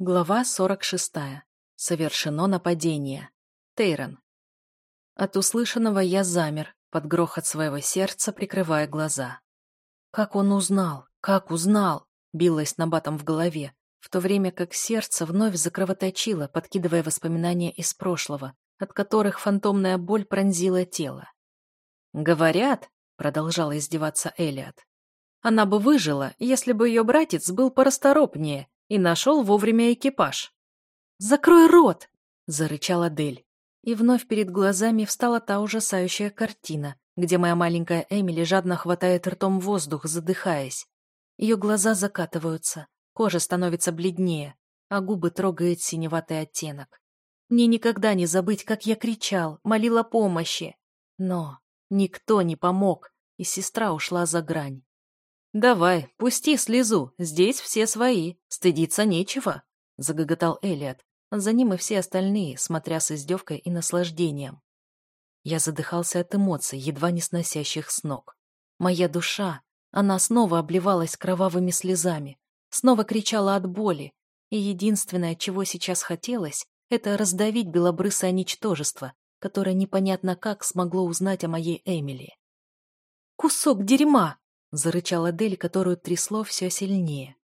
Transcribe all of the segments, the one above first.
Глава 46. Совершено нападение. Тейрон. От услышанного я замер, под грохот своего сердца прикрывая глаза. Как он узнал? Как узнал? Билось набатом в голове, в то время как сердце вновь закровоточило, подкидывая воспоминания из прошлого, от которых фантомная боль пронзила тело. «Говорят», — продолжала издеваться Элиот, «она бы выжила, если бы ее братец был порасторопнее и нашел вовремя экипаж. «Закрой рот!» — зарычала Дель. И вновь перед глазами встала та ужасающая картина, где моя маленькая Эмили жадно хватает ртом воздух, задыхаясь. Ее глаза закатываются, кожа становится бледнее, а губы трогает синеватый оттенок. Мне никогда не забыть, как я кричал, молил о помощи. Но никто не помог, и сестра ушла за грань. «Давай, пусти слезу, здесь все свои, стыдиться нечего», — загоготал Элиот. За ним и все остальные, смотря с издевкой и наслаждением. Я задыхался от эмоций, едва не сносящих с ног. Моя душа, она снова обливалась кровавыми слезами, снова кричала от боли, и единственное, чего сейчас хотелось, это раздавить белобрысое ничтожество, которое непонятно как смогло узнать о моей Эмили. «Кусок дерьма!» Зарычала Дель, которую трясло все сильнее.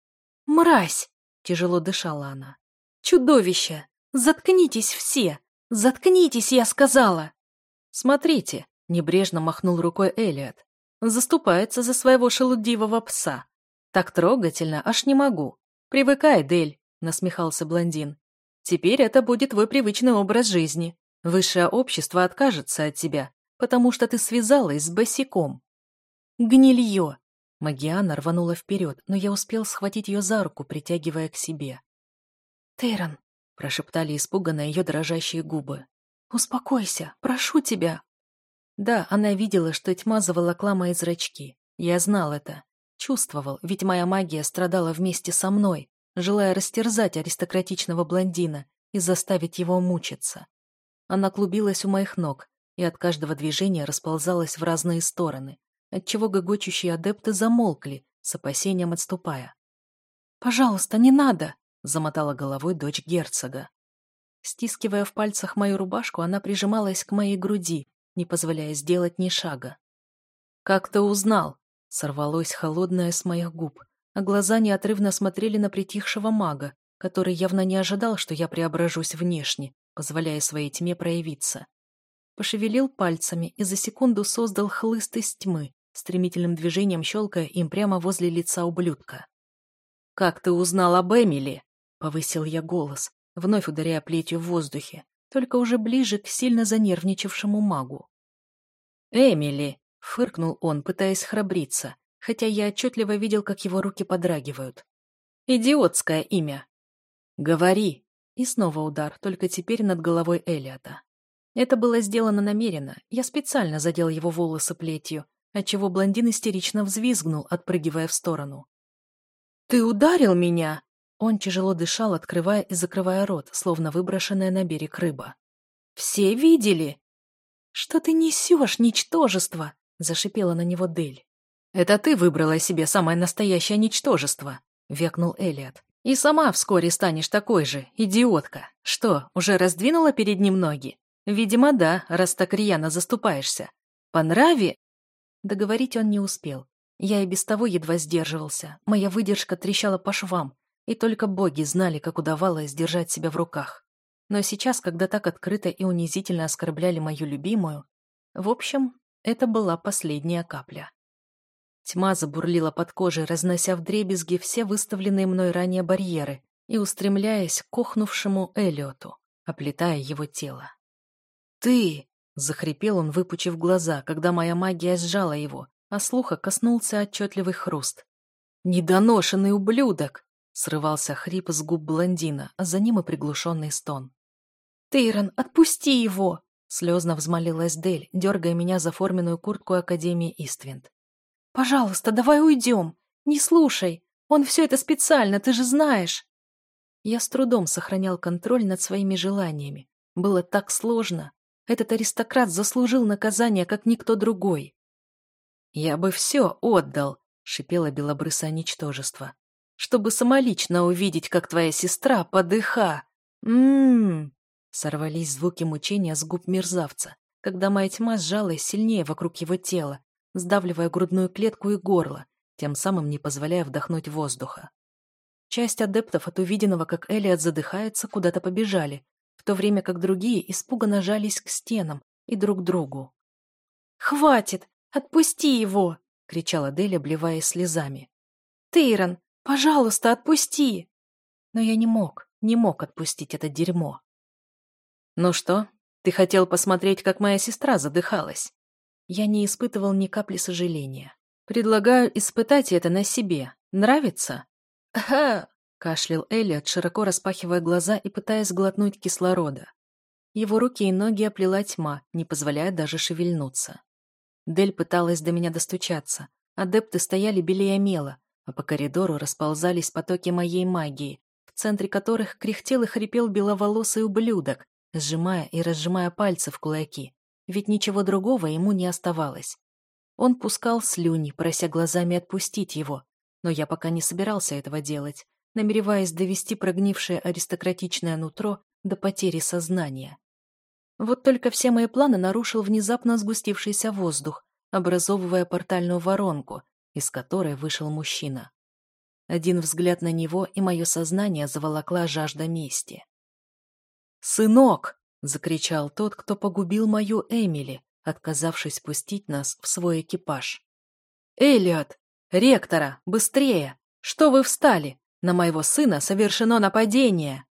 «Мразь!» — тяжело дышала она. «Чудовище! Заткнитесь все! Заткнитесь, я сказала!» «Смотрите!» — небрежно махнул рукой Элиот. «Заступается за своего шелудивого пса. Так трогательно, аж не могу. Привыкай, Дель!» — насмехался блондин. «Теперь это будет твой привычный образ жизни. Высшее общество откажется от тебя, потому что ты связалась с босиком. «Гнилье!» Магиана рванула вперед, но я успел схватить ее за руку, притягивая к себе. «Тейрон!» — прошептали испуганно ее дрожащие губы. «Успокойся, прошу тебя!» Да, она видела, что тьма заволокла мои зрачки. Я знал это. Чувствовал, ведь моя магия страдала вместе со мной, желая растерзать аристократичного блондина и заставить его мучиться. Она клубилась у моих ног и от каждого движения расползалась в разные стороны, отчего гогочущие адепты замолкли, с опасением отступая. «Пожалуйста, не надо!» — замотала головой дочь герцога. Стискивая в пальцах мою рубашку, она прижималась к моей груди, не позволяя сделать ни шага. «Как ты узнал?» — сорвалось холодное с моих губ, а глаза неотрывно смотрели на притихшего мага, который явно не ожидал, что я преображусь внешне, позволяя своей тьме проявиться. Пошевелил пальцами и за секунду создал хлыст из тьмы, стремительным движением щелкая им прямо возле лица ублюдка. «Как ты узнал об Эмили?» — повысил я голос, вновь ударяя плетью в воздухе, только уже ближе к сильно занервничавшему магу. «Эмили!» — фыркнул он, пытаясь храбриться, хотя я отчетливо видел, как его руки подрагивают. «Идиотское имя!» «Говори!» И снова удар, только теперь над головой Элиота. Это было сделано намеренно, я специально задел его волосы плетью, отчего блондин истерично взвизгнул, отпрыгивая в сторону. «Ты ударил меня!» Он тяжело дышал, открывая и закрывая рот, словно выброшенная на берег рыба. «Все видели?» «Что ты несешь, ничтожество?» — зашипела на него Дель. «Это ты выбрала себе самое настоящее ничтожество», — векнул Элиот. «И сама вскоре станешь такой же, идиотка. Что, уже раздвинула перед ним ноги? Видимо, да, раз так рьяно заступаешься. По нраве Договорить он не успел. Я и без того едва сдерживался. Моя выдержка трещала по швам, и только боги знали, как удавалось держать себя в руках. Но сейчас, когда так открыто и унизительно оскорбляли мою любимую, в общем, это была последняя капля. Тьма забурлила под кожей, разнося в дребезги все выставленные мной ранее барьеры и устремляясь к охнувшему Элиоту, оплетая его тело. «Ты!» Захрипел он, выпучив глаза, когда моя магия сжала его, а слуха коснулся отчетливый хруст. «Недоношенный ублюдок!» — срывался хрип с губ блондина, а за ним и приглушенный стон. «Тейрон, отпусти его!» — слезно взмолилась Дель, дергая меня за форменную куртку Академии Иствинд. «Пожалуйста, давай уйдем! Не слушай! Он все это специально, ты же знаешь!» Я с трудом сохранял контроль над своими желаниями. Было так сложно. Этот аристократ заслужил наказание, как никто другой. «Я бы все отдал», — шипело белобрысое ничтожество. чтобы самолично увидеть, как твоя сестра подыха. Ммм. Сорвались звуки мучения с губ мерзавца, когда моя тьма сжалась сильнее вокруг его тела, сдавливая грудную клетку и горло, тем самым не позволяя вдохнуть воздуха. Часть адептов от увиденного, как Элиот задыхается, куда-то побежали, в то время как другие испуганно жались к стенам и друг другу. «Хватит! Отпусти его!» — кричала Дели, обливаясь слезами. «Тейрон, пожалуйста, отпусти!» Но я не мог, не мог отпустить это дерьмо. «Ну что, ты хотел посмотреть, как моя сестра задыхалась?» Я не испытывал ни капли сожаления. «Предлагаю испытать это на себе. Нравится?» «Ха!» — кашлял Элliot, широко распахивая глаза и пытаясь глотнуть кислорода. Его руки и ноги оплела тьма, не позволяя даже шевельнуться. Дель пыталась до меня достучаться. Адепты стояли белее мела, а по коридору расползались потоки моей магии, в центре которых кряхтел и хрипел беловолосый ублюдок, сжимая и разжимая пальцы в кулаки, ведь ничего другого ему не оставалось. Он пускал слюни, прося глазами отпустить его, но я пока не собирался этого делать, намереваясь довести прогнившее аристократичное нутро до потери сознания. Вот только все мои планы нарушил внезапно сгустившийся воздух, образовывая портальную воронку, из которой вышел мужчина. Один взгляд на него, и мое сознание заволокла жажда мести. «Сынок!» — закричал тот, кто погубил мою Эмили, отказавшись пустить нас в свой экипаж. «Эллиот! Ректора! Быстрее! Что вы встали? На моего сына совершено нападение!»